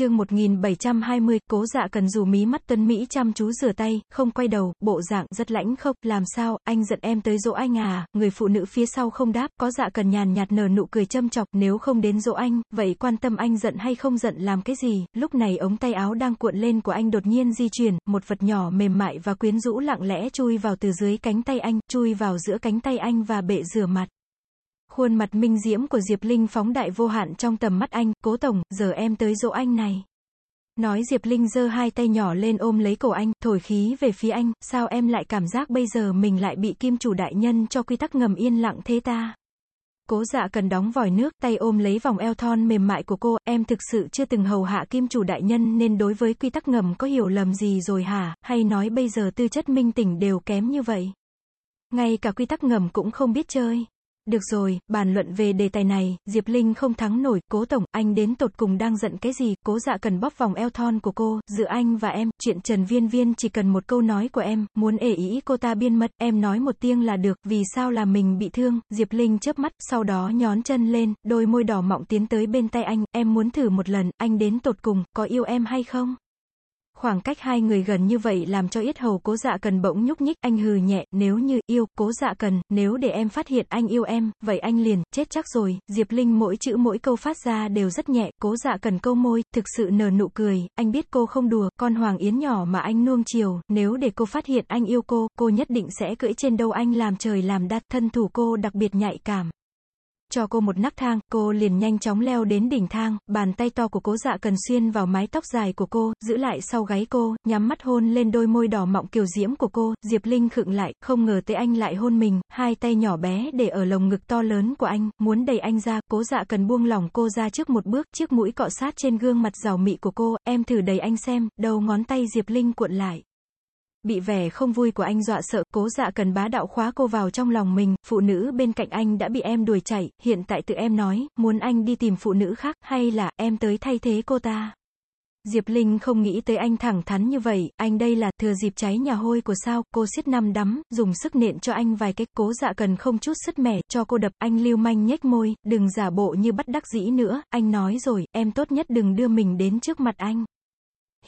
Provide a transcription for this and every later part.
chương 1720, cố dạ cần dù mí mắt tân Mỹ chăm chú rửa tay, không quay đầu, bộ dạng rất lãnh khốc, làm sao, anh giận em tới dỗ anh à, người phụ nữ phía sau không đáp, có dạ cần nhàn nhạt nở nụ cười châm chọc, nếu không đến dỗ anh, vậy quan tâm anh giận hay không giận làm cái gì, lúc này ống tay áo đang cuộn lên của anh đột nhiên di chuyển, một vật nhỏ mềm mại và quyến rũ lặng lẽ chui vào từ dưới cánh tay anh, chui vào giữa cánh tay anh và bệ rửa mặt. Khuôn mặt minh diễm của Diệp Linh phóng đại vô hạn trong tầm mắt anh, cố tổng, giờ em tới dỗ anh này. Nói Diệp Linh giơ hai tay nhỏ lên ôm lấy cổ anh, thổi khí về phía anh, sao em lại cảm giác bây giờ mình lại bị kim chủ đại nhân cho quy tắc ngầm yên lặng thế ta? Cố dạ cần đóng vòi nước, tay ôm lấy vòng eo thon mềm mại của cô, em thực sự chưa từng hầu hạ kim chủ đại nhân nên đối với quy tắc ngầm có hiểu lầm gì rồi hả, hay nói bây giờ tư chất minh tỉnh đều kém như vậy? Ngay cả quy tắc ngầm cũng không biết chơi. Được rồi, bàn luận về đề tài này, Diệp Linh không thắng nổi, cố tổng, anh đến tột cùng đang giận cái gì, cố dạ cần bóp vòng eo thon của cô, giữa anh và em, chuyện Trần Viên Viên chỉ cần một câu nói của em, muốn ể ý cô ta biên mật, em nói một tiếng là được, vì sao là mình bị thương, Diệp Linh chớp mắt, sau đó nhón chân lên, đôi môi đỏ mọng tiến tới bên tay anh, em muốn thử một lần, anh đến tột cùng, có yêu em hay không? Khoảng cách hai người gần như vậy làm cho yết hầu cố dạ cần bỗng nhúc nhích, anh hừ nhẹ, nếu như, yêu, cố dạ cần, nếu để em phát hiện anh yêu em, vậy anh liền, chết chắc rồi, Diệp Linh mỗi chữ mỗi câu phát ra đều rất nhẹ, cố dạ cần câu môi, thực sự nở nụ cười, anh biết cô không đùa, con Hoàng Yến nhỏ mà anh nuông chiều, nếu để cô phát hiện anh yêu cô, cô nhất định sẽ cưỡi trên đầu anh làm trời làm đất, thân thủ cô đặc biệt nhạy cảm cho cô một nấc thang, cô liền nhanh chóng leo đến đỉnh thang, bàn tay to của cố dạ cần xuyên vào mái tóc dài của cô, giữ lại sau gáy cô, nhắm mắt hôn lên đôi môi đỏ mọng kiều diễm của cô, Diệp Linh khựng lại, không ngờ tới anh lại hôn mình, hai tay nhỏ bé để ở lồng ngực to lớn của anh, muốn đẩy anh ra, cố dạ cần buông lỏng cô ra trước một bước, chiếc mũi cọ sát trên gương mặt giàu mị của cô, em thử đẩy anh xem, đầu ngón tay Diệp Linh cuộn lại. Bị vẻ không vui của anh dọa sợ, cố dạ cần bá đạo khóa cô vào trong lòng mình, phụ nữ bên cạnh anh đã bị em đuổi chạy, hiện tại tự em nói, muốn anh đi tìm phụ nữ khác, hay là, em tới thay thế cô ta. Diệp Linh không nghĩ tới anh thẳng thắn như vậy, anh đây là, thừa dịp cháy nhà hôi của sao, cô siết năm đắm, dùng sức nện cho anh vài cái, cố dạ cần không chút sức mẻ, cho cô đập, anh lưu manh nhếch môi, đừng giả bộ như bắt đắc dĩ nữa, anh nói rồi, em tốt nhất đừng đưa mình đến trước mặt anh.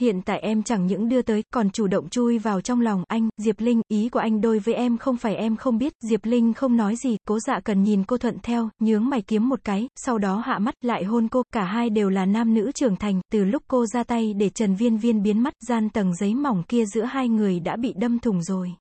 Hiện tại em chẳng những đưa tới, còn chủ động chui vào trong lòng anh, Diệp Linh, ý của anh đối với em không phải em không biết, Diệp Linh không nói gì, cố dạ cần nhìn cô thuận theo, nhướng mày kiếm một cái, sau đó hạ mắt, lại hôn cô, cả hai đều là nam nữ trưởng thành, từ lúc cô ra tay để Trần Viên Viên biến mắt, gian tầng giấy mỏng kia giữa hai người đã bị đâm thủng rồi.